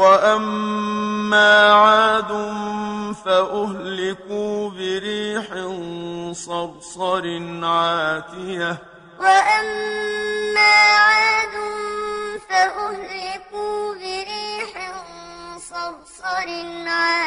وأما عاد فأهلكوا بريح صرصر عاتية وأما عاد فأهلكوا بريح صرصر عاتية